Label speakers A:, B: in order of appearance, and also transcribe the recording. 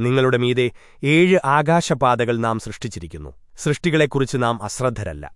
A: നിങ്ങളുടെ മീതെ ഏഴ് ആകാശപാതകൾ നാം സൃഷ്ടിച്ചിരിക്കുന്നു. സൃഷ്ടികളെക്കുറിച്ച് നാം അശ്രദ്ധരല്ല.